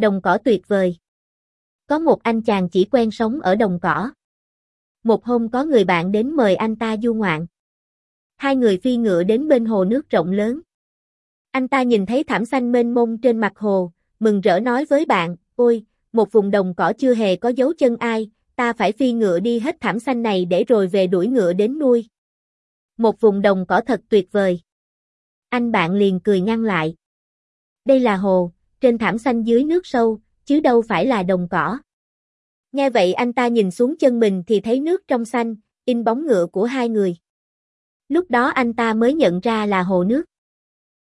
Đồng cỏ tuyệt vời. Có một anh chàng chỉ quen sống ở đồng cỏ. Một hôm có người bạn đến mời anh ta du ngoạn. Hai người phi ngựa đến bên hồ nước rộng lớn. Anh ta nhìn thấy thảm xanh mênh mông trên mặt hồ, mừng rỡ nói với bạn, ôi, một vùng đồng cỏ chưa hề có dấu chân ai, ta phải phi ngựa đi hết thảm xanh này để rồi về đuổi ngựa đến nuôi. Một vùng đồng cỏ thật tuyệt vời. Anh bạn liền cười ngăn lại. Đây là hồ, trên thảm xanh dưới nước sâu, chứ đâu phải là đồng cỏ. Nghe vậy anh ta nhìn xuống chân mình thì thấy nước trong xanh, in bóng ngựa của hai người. Lúc đó anh ta mới nhận ra là hồ nước.